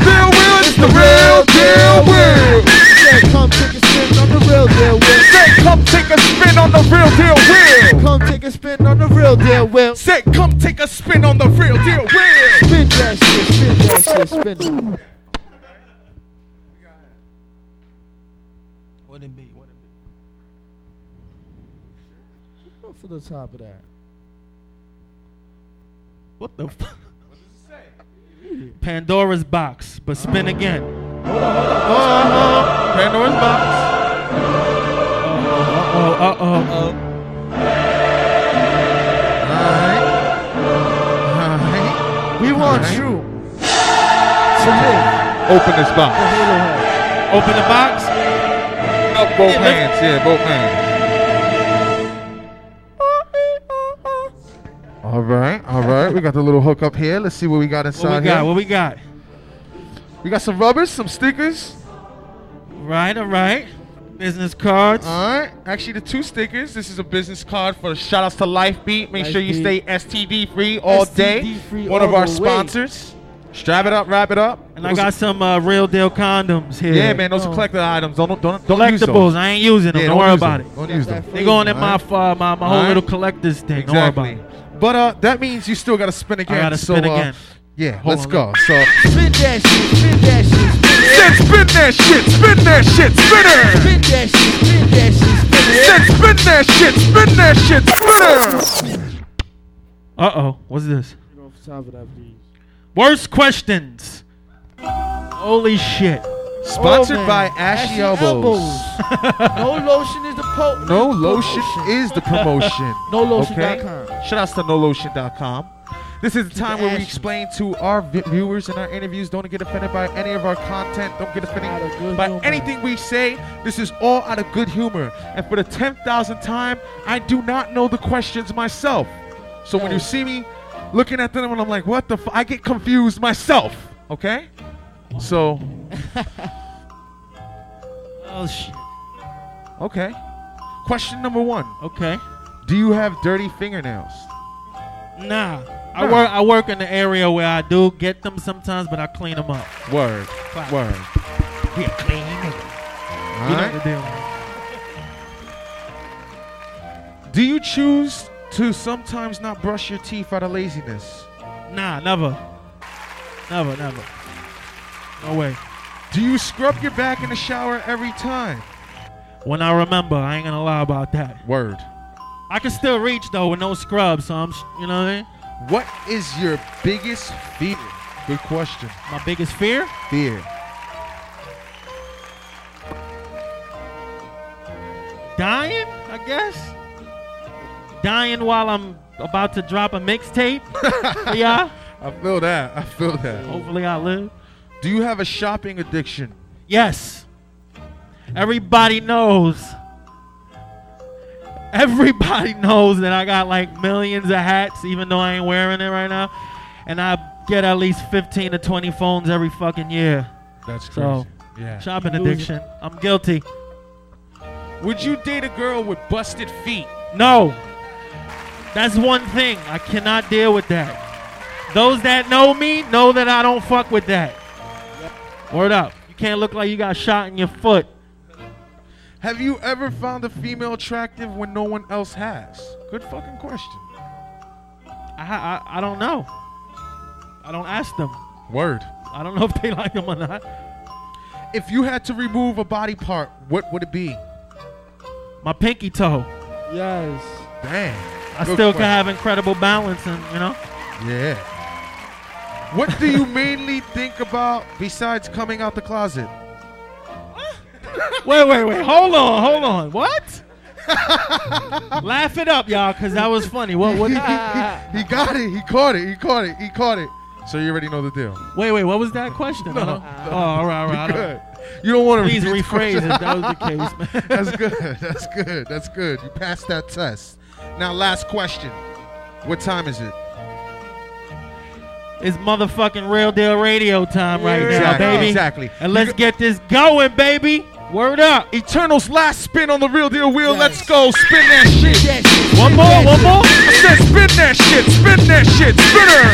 come take a spin on the real deal, Will. Come take a spin on the real deal, Will. Say, come take a spin on the real deal, Will. Spin that shit, spin that shit, spin that. What it be? What it Go for the top of that. What the fuck? Pandora's box, but spin again. Uh-huh. Pandora's box. Uh oh, uh oh. Alright. We want Alright. you to live Open this box. the Halo Head. Open the box. Up both hands. Yeah, both hands. All right, all right. We got the little hook up here. Let's see what we got inside What we got? here. What we got? We got some rubbers, some stickers. Right, all right. Business cards. All right. Actually, the two stickers. This is a business card for the shout outs to Lifebeat. Make sure you stay STD free all day. Free One of our the way. sponsors. Strap it up, wrap it up. And I got are- some uh, real deal condoms here. Yeah, man. Those Oh. are collected items. Don't don't don't use. Collectibles. I ain't using them. Yeah, don't, worry use about them. it. Don't use them. They going in my uh, my, my whole Alright. little collector's thing. Don't worry about Exactly. it. But uh, that means you still got to spin again. I gotta so, spin uh, again. Yeah, Hold let's on, go. look. So Spin that shit, spin that shit, spin it. Said spin that shit, spin that shit, spin it. Spin that shit, spin that shit, spin it. Said spin that shit, spin that shit, spin it. Uh oh. What's this? Go for top of that, please. Worst questions. Holy shit. Sponsored Oh, by Ashy, Elbows. no lotion is the po. No lotion is the promotion. NoLotion.com. Okay? Shout outs to nolotion.com. This is the time where we explain to our vi- viewers in our interviews don't get offended by any of our content. Don't get offended by humor. anything we say. This is all out of good humor. And for the 10,000th time, I do not know the questions myself. So when you see me looking at them and I'm like, what the? F-? I get confused myself. Okay, so Oh shit. okay. Question number one. Okay. Do you have dirty fingernails? Nah. I work. I work in the area where I do get them sometimes, but I clean them up. Word. Word. Be a clean nigga. All You know the deal. Do you choose to sometimes not brush your teeth out of laziness? Nah, never. Never, never. No way. Do you scrub your back in the shower every time? When I remember, I ain't gonna lie about that. Word. I can still reach though with no scrub, so I'm, you know what I mean? What is your biggest fear? Good question. My biggest fear? Fear. Dying, I guess. Dying while I'm about to drop a mixtape. yeah. I feel that. I feel that. Hopefully I live. Do you have a shopping addiction? Yes. Everybody knows. Everybody knows that I got like millions of hats, even though I ain't wearing it right now. And I get at least 15 to 20 phones every fucking year. That's So, crazy. Yeah. shopping addiction. I'm guilty. Would you date a girl with busted feet? No. That's one thing. I cannot deal with that. Those that know me know that I don't fuck with that. Word up. You can't look like you got shot in your foot. Have you ever found a female attractive when no one else has? Good fucking question. I, I, I don't know. I don't ask them. Word. I don't know if they like them or not. If you had to remove a body part, what would it be? My pinky toe. Yes. Damn. I Good still question. can have incredible balance and, you know? Yeah. What do you mainly think about besides coming out the closet? Wait, wait, wait. Hold on, hold on. What? Laugh it up, y'all, because that was funny. What? What? he got it. He caught it. He caught it. He caught it. So you already know the deal. wait, wait. What was that question? I don't- oh, all right, all right. I You're don't- good. You don't want to Please rephrase it. That was the case, man. That's good. That's good. That's good. You passed that test. Now, last question. What time is it? It's motherfucking real deal radio time right now, baby. exactly. And let's get this going, baby. Word up. Eternal's last spin on the real deal wheel. Let's go. Spin that shit. One more, one more. I said spin that shit. Spin that shit. Spinner.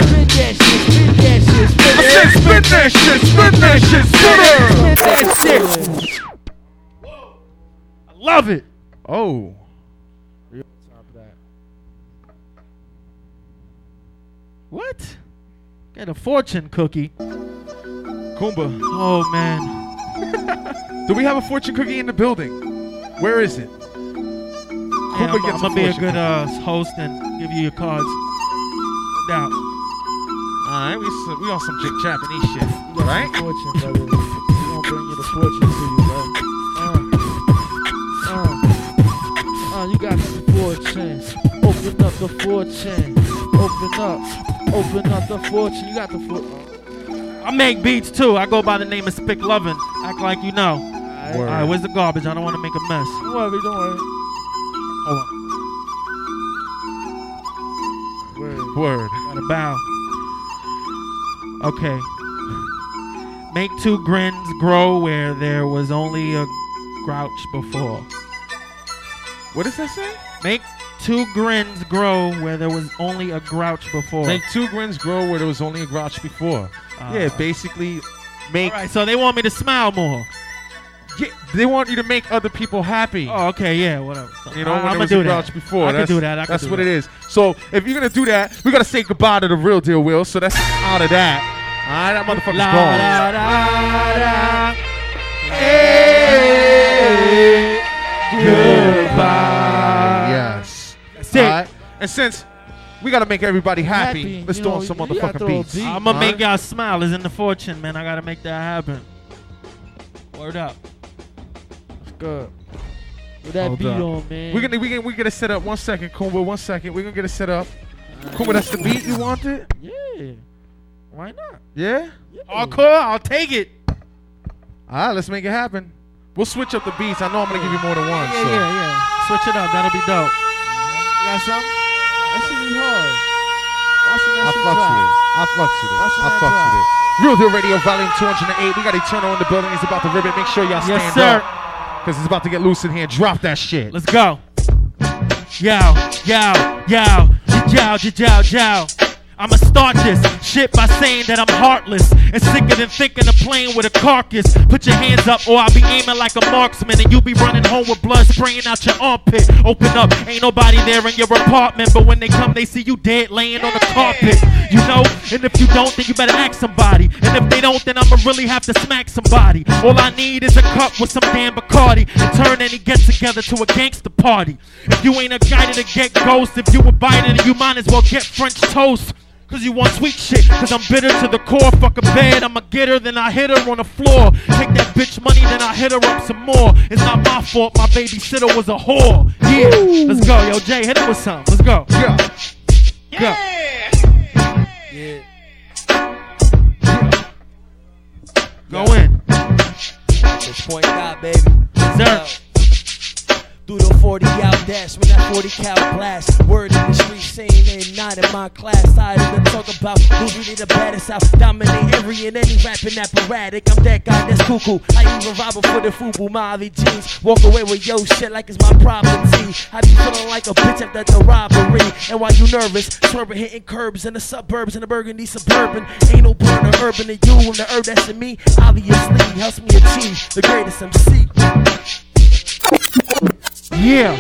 I said spin that shit. Spin that shit. Spinner. I love it. Oh. What? Get a fortune cookie. Kumba. Oh man. Do we have a fortune cookie in the building? Where is it? Yeah, I'm, I'm gonna be a good uh, host and give you your cards. No doubt. All right, we s- we on some J- Japanese shit, right? Fortune, brother. We gonna bring you the fortune to you, bro. Uh, uh, uh, you got the fortune. Open up the fortune. Open up. Open up the fortune. You got the fortune. I make beats too. I go by the name of Spick Lovin'. Act like you know. Word. All right, where's the garbage? I don't want to make a mess. Don't worry, don't worry. Hold on. Word. Word. Gotta bow. Okay. Make two grins grow where there was only a grouch before. What does that say? Make two grins grow where there was only a grouch before. Make two grins grow where there was only a grouch before. Uh, yeah, basically, make. All right, so they want me to smile more. Yeah, they want you to make other people happy. Oh, okay, yeah, whatever. So You know, what I, when gonna was do that. before. I that's, can do that. I that's what that. it is. So if you're gonna do that, we gotta say goodbye to the real deal, Will. So that's out of that. All right, that motherfucker's La, gone. da, da, da. Hey, Goodbye. Yes. That's it. Right, And since we gotta make everybody happy, Happy, let's you do know, on some motherfucking beats. beat. I'm gonna All make y'all smile. Is in the fortune, man. I gotta make that happen. Word up. Good. With that Hold beat up. on, man. We're gonna we gonna we get it set up. One second, Kumba. One second. We're gonna get it set up. Kumba, that's the beat you wanted. Yeah. Why not? Yeah. Hardcore. I'll take it. All right, let's make it happen. We'll switch up the beats. I know I'm gonna give you more than one. Yeah, so. yeah, yeah. Switch it up. That'll be dope. You got something? That shit be hard. Watching that fucks with it. I fucks with it. I fucks with it. Real Deal Radio, Volume 208. We got Eternal in the building. He's about to rip it. Make sure y'all stand Yes, stand sir. up. Because it's about to get loose in here. Drop that shit. Let's go. Yo, yo, yo, yo, yo, yow. I'ma start this shit by saying that I'm heartless and sicker than thinking of playing with a carcass. Put your hands up or I'll be aiming like a marksman and you'll be running home with blood spraying out your armpit. Open up, ain't nobody there in your apartment, but when they come, they see you dead laying on the carpet. You know, and if you don't, then you better ask somebody. And if they don't, then I'ma really have to smack somebody. All I need is a cup with some damn Bacardi and turn any get together to a gangster party. If you ain't a guy to get ghost, if you invited, then you might as well get French toast. Cause you want sweet shit, cause I'm bitter to the core. Fuck a bed, I'ma get her, then I hit her on the floor. Take that bitch money, then I hit her up some more. It's not my fault, my babysitter was a whore. Yeah, let's go, yo, Jay, hit it with something. Let's go. Yeah. Go. Go in. Just point out, baby. Sir. Through the 40 out dash when that 40 cal blast. Word in the street saying ain't not in my class. Of the talk about who's really the baddest out. Dominate every and any rapping apparatic. I'm that guy that's cuckoo. I even her for the FUBU Mavi jeans. Walk away with yo shit like it's my property. I be feeling like a bitch after the robbery. And while you nervous, swerving hitting curbs in the suburbs in the burgundy suburban. Ain't no burner urban than you and the herb that's in me. Obviously helps me achieve the greatest MC. Yeah.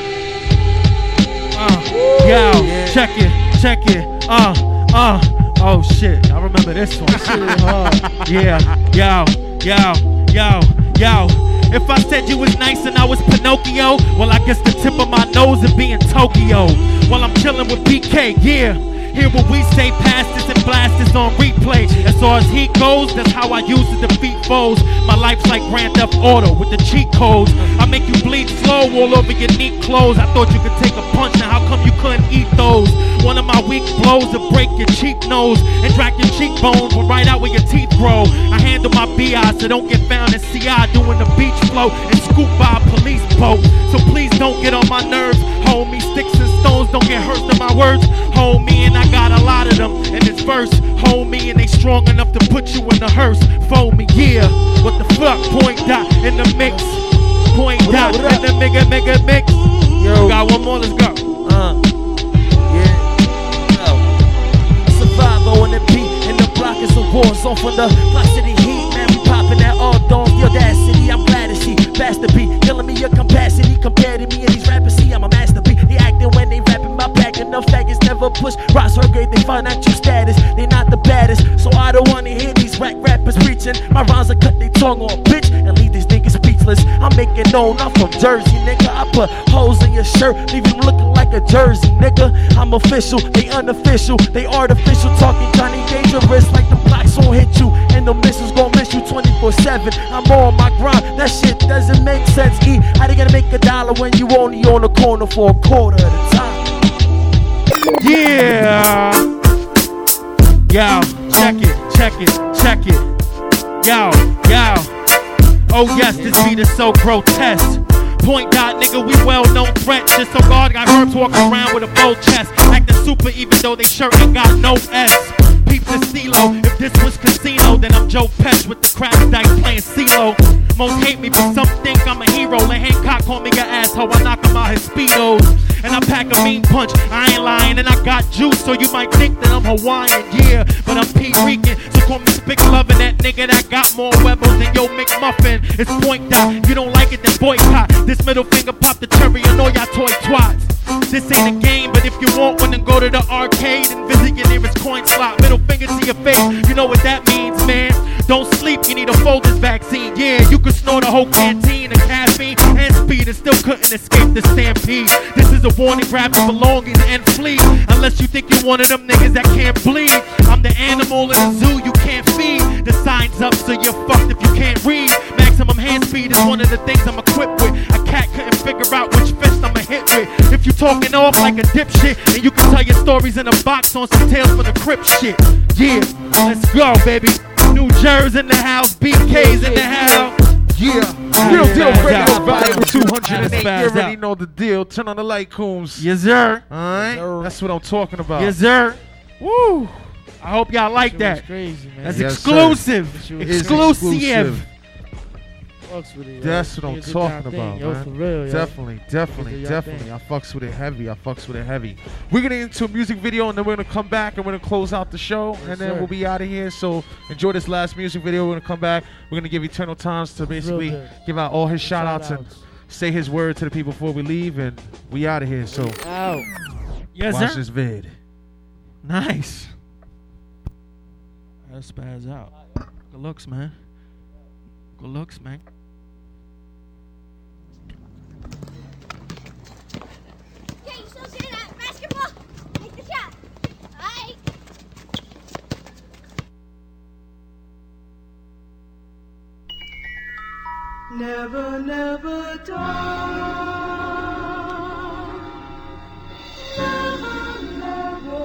Uh, yo, check it, check it. Uh, uh. Oh shit, I remember this one. yeah, yo, yo, yo, yo. If I said you was nice and I was Pinocchio, well I guess the tip of my nose would be in Tokyo. While I'm chilling with BK, yeah. Hear what we say, pass this and blast on replay. As far as heat goes, that's how I use to defeat foes. My life's like Grand Theft Auto with the cheat codes. I make you bleed slow all over your neat clothes. I thought you could take a punch, now how come you couldn't eat those? One of my weak blows to break your cheek nose and drag your cheekbones, right out where your teeth grow. I handle my BI so don't get found in CI doing the beach flow and scoop by a police boat. So please don't get on my nerves, homie. Sticks and stones don't get hurt to my words, homie. And I got a lot of them in this verse, homie. And they strong enough to put you in the hearse, for me, yeah. What the fuck? Point dot in the mix. Point dot in the mega mega mix. Yo, got one more. Let's go. Uh, Survival on the beat, and the block is a war zone from the block tongue off, bitch, and leave these niggas speechless. I'm making known, I'm from Jersey, nigga. I put holes in your shirt, leave you looking like a Jersey, nigga. I'm official, they unofficial, they artificial, talking Johnny dangerous like the blocks won't hit you, and the missiles gon' miss you 24/7. I'm on my grind, that shit doesn't make sense. E, how they gonna make a dollar when you only on the corner for a quarter at a time? Yeah. Yo, check it, check it, check it. Yo, yo. Oh yes, this beat is so grotesque. Point dot, nigga, we well known threat. Just so God got herbs walking around with a bold chest. Acting super even though they shirt ain't got no S. Peep CeeLo. If this was casino, then I'm Joe Pesci with the crack dice playing CeeLo. Most hate me, but some think I'm a hero. Let Hancock call me an asshole. I knock him out his speedos. And I pack a mean punch. I ain't lying, and I got juice, so you might think that I'm Hawaiian, yeah. But I'm Puerto Rican, so call me Spick Lovin', that nigga that got more huevos than yo McMuffin. It's point dot. You don't like it, then boycott. This middle finger pop the cherry on all y'all toy twats. This ain't a game, but if you want one, then go to the arcade and visit your nearest coin slot. Middle finger to your face, you know what that means, man. Don't sleep, you need a Folgers vaccine. Yeah, you could snort a whole canteen of caffeine and speed and still couldn't escape the stampede. This is a warning, grab your belongings and flee. Unless you think you're one of them niggas that can't bleed. I'm the animal in the zoo you can't feed. The sign's up, so you're fucked if you can't read. Maximum hand speed is one of the things I'm equipped with. A If you talking off like a dipshit, and you can tell your stories in a box on some Tales from the Crypt shit. Yeah, let's go, baby. New Jersey in the house, BK's in the house. Yeah. Real Deal Radio. Volume 208. You already know the deal. Turn on the light, Coombs. Yes, sir. All right? That's what I'm talking about. Yes, sir. Woo. I hope y'all like that. crazy, man. That's Yes, exclusive. That Exclusive. Fucks with it, yo. That's what I'm talking y'all thing, about, yo, for real, yo. Definitely, definitely, definitely. thing. I fucks with it heavy. I fucks with it heavy. We're gonna get into a music video and then we're gonna come back and we're gonna close out the show and then sir. we'll be out of here. So enjoy this last music video. We're gonna come back. We're gonna give Eternal Times to basically give out all his shout outs and say his word to the people before we leave and we out of here. So Out. Yes, watch sir. this vid. Nice. That spaz out. Good looks, man. Good looks, man. Okay, you still see that basketball? Take the shot. Alright. Never, never die. Never, never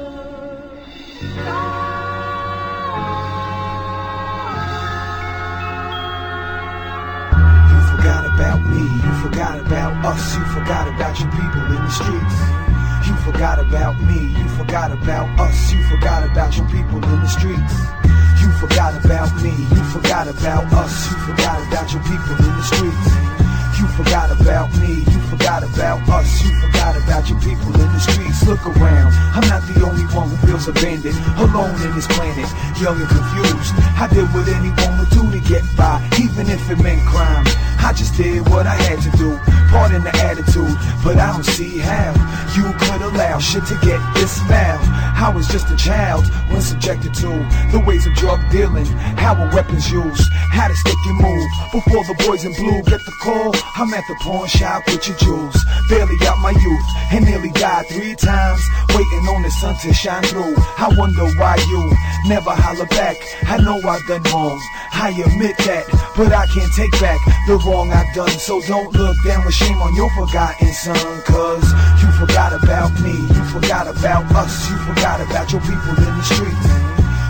You forgot about me, you forgot about us, you forgot about your people in the streets. You forgot about me, you forgot about us, you forgot about your people in the streets. Forgot about me, you forgot about us, you forgot about your people in the streets. You forgot about me, you forgot about us, you forgot about your people in the streets. Look around, I'm not the only one who feels abandoned, alone in this planet, young and confused. I did what anyone would do to get by, even if it meant crime. I just did what I had to do, pardon the attitude, but I don't see how you could allow shit to get this foul. I was just a child when subjected to the ways of drug dealing, how were weapons used, how to stick and move. Before the boys in blue get the call, I'm at the pawn shop with your jewels. Barely out my youth and nearly died three times, waiting on the sun to shine through. I wonder why you never holler back. I know I've done wrong, I admit that, but I can't take back the wrong I've done. So don't look down with shame on your forgotten son, cause you forgot about me, you forgot about us, you forgot about your people in the streets.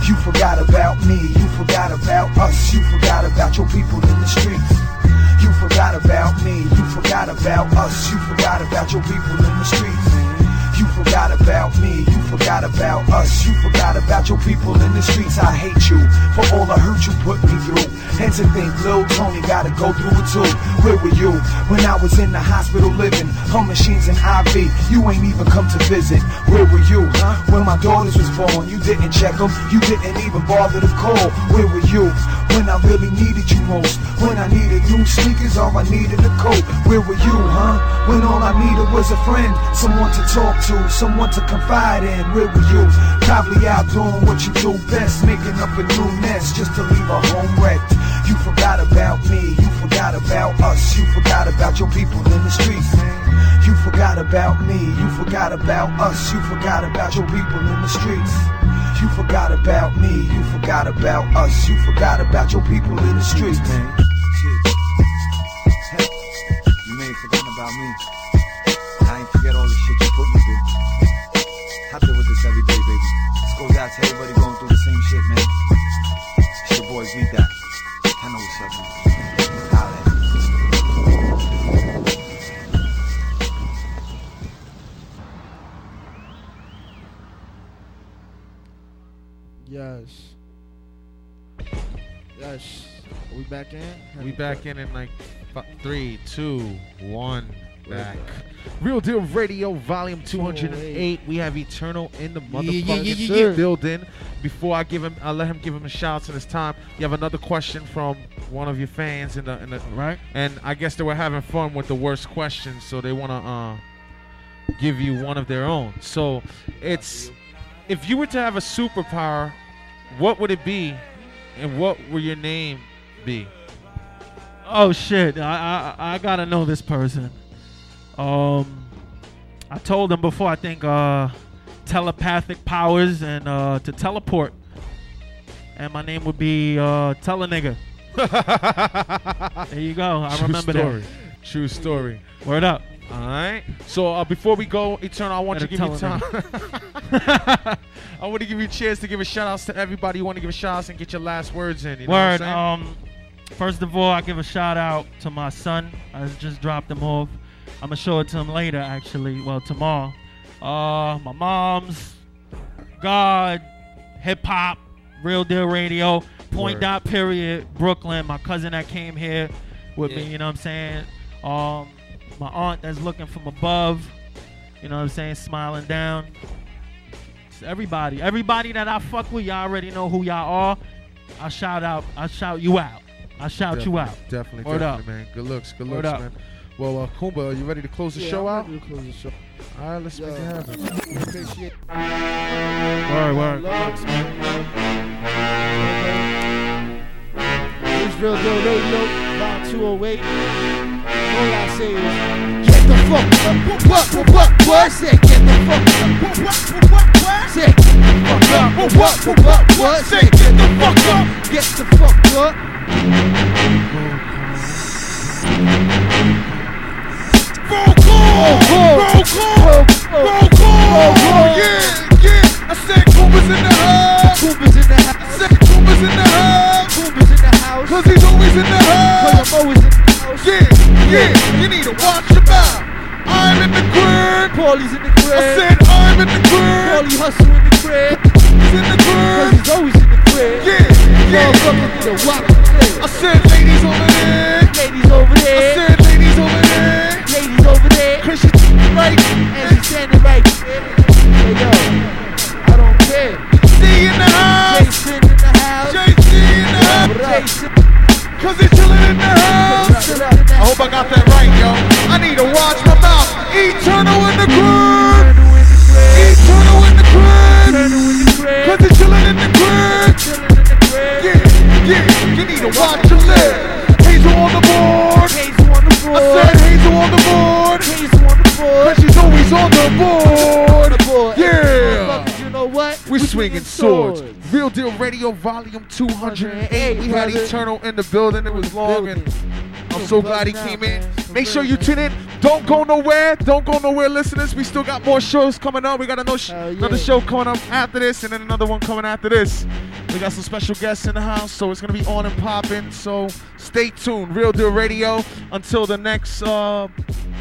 You forgot about me, you forgot about us, you forgot about your people in the streets. You forgot about me, you forgot about us, you forgot about your people in the streets. You forgot about me, you forgot about us, you forgot about your people in the streets. I hate you for all the hurt you put me through. And to think Lil Tony gotta go through it too. Where were you when I was in the hospital living on machines and IV? You ain't even come to visit. Where were you huh? when my daughters was born? You didn't check them, you didn't even bother to call. Where were you when I really needed you most? When I needed new sneakers, all I needed a coat. Where were you, huh? When all I needed was a friend, someone to talk to, someone to confide in. Where were you? Probably out doing what you do best, making up a new nest just to leave a home wrecked. You forgot about me, you forgot about us, you forgot about your people in the streets. You forgot about me, you forgot about us, you forgot about your people in the streets. You forgot about me, you forgot about us, you forgot about your people in the streets, man. Hey, you forgotten about me. We back in in like three, two, one, back. Real Deal Radio, Volume 208. We have Eternal in the motherfucking yeah, yeah, yeah. building. Before I give him, I let him give him a shout out to this time. You have another question from one of your fans in the, in the right, and I guess they were having fun with the worst questions, so they want to uh, give you one of their own. So it's if you were to have a superpower, what would it be, and what would your name be? Oh shit! I I, I gotta know this person. Um, I told him before. I think uh, telepathic powers and uh, to teleport. And my name would be uh, Tell a nigga. there you go. I True remember story. that. True story. Word up. All right. So uh, before we go, Eternal, I want Better you to give you tell time. I want to give you a chance to give a shout outs to everybody. You want to give a shout outs and get your last words in. You know Word. what I'm? Um, first of all, I give a shout out to my son. I just dropped him off. I'm gonna show it to him later, actually. Well, tomorrow. Uh, my mom's, God, hip hop, real deal radio, point Word. dot period, Brooklyn. My cousin that came here with me, you know what I'm saying? Um, my aunt that's looking from above, you know what I'm saying, smiling down. It's everybody, everybody that I fuck with, y'all already know who y'all are. I shout out, I shout you out. I shout you out. Definitely, Word definitely, up. man. Good looks, good Word looks, up. man. Well, uh, Kumba, are you ready to close the Yeah, show I'm out? ready to close the show. All right, let's make it happen. Appreciate Word, word. Looks, man. This real deal radio, round 208. All I say is, get the fuck up. What, what, what, what? Say, get the fuck up. What, what, what, what? Say, get the fuck up. What, what, what, what? Say, get the fuck up. Get the fuck up. Cause he's always in the house! Cause I'm always in the house! Yeah, yeah! You need to watch your mouth! I'm in the crib! Paulie's in the I said I'm in the crib! Paulie hustle in the crib! He's in the Cause he's always in the crib! Yeah, yeah! Motherfucker need to watch crib! I said ladies over there! Ladies over there. I said ladies over there! Ladies over there! Cause right! And she's standing right there! Hey yo, I don't care! In the house! Jason in the house! JC in the house! Jason! Cause he's chillin' in the house! Chill out in the I hope I got that right, yo. I need to watch my mouth. Eternal in the crib. Board! Always on the board. board! Yeah. Motherfuckers, you know what? We swinging swords. Real Deal Radio Volume 208. We had. Eternal in the building. It was long, and I'm so glad he came in. Make sure you tune in. Don't go nowhere. Don't go nowhere, listeners. We still got more shows coming up. We got another, sh- Hell yeah. another show coming up after this, and then another one coming after this. We got some special guests in the house, so it's gonna be on and popping. So stay tuned. Real Deal Radio. Until the next uh,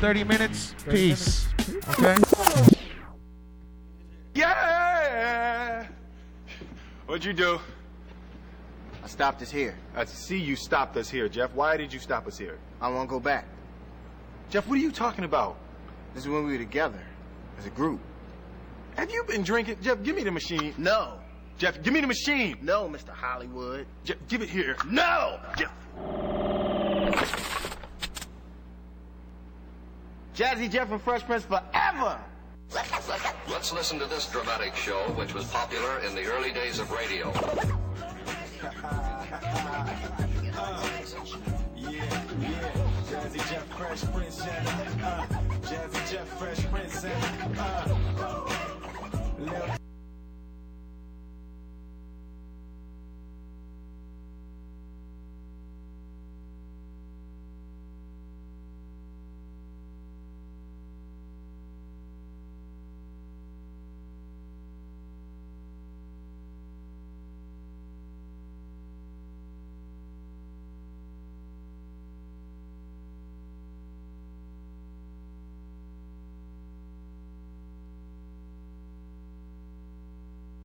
30 minutes. 30 Peace. Okay. Yeah! What'd you do? I stopped us here. I see you stopped us here, Jeff. Why did you stop us here? I want to go back. Jeff, what are you talking about? This is when we were together as a group. Have you been drinking? Jeff, give me the machine. No. Jeff, give me the machine. No, Mr. Hollywood. Jeff, give it here. No! Jeff. Jazzy Jeff and Fresh Prince forever! Let's listen to this dramatic show, which was popular in the early days of radio. Jazzy Jeff Fresh Prince, uh, Jazzy Jeff Fresh Prince, uh,